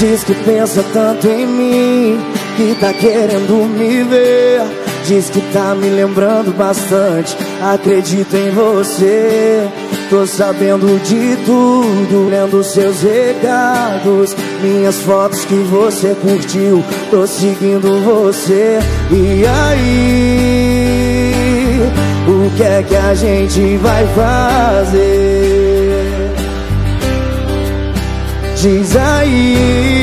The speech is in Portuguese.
Diz que pensa tanto em mim, que tá querendo me ver. Diz que tá me lembrando bastante. Acredito em você. Tô sabendo de tudo, lendo seus recados, minhas fotos que você curtiu. Tô seguindo você. E aí, o que é que a gente vai fazer? Diz aí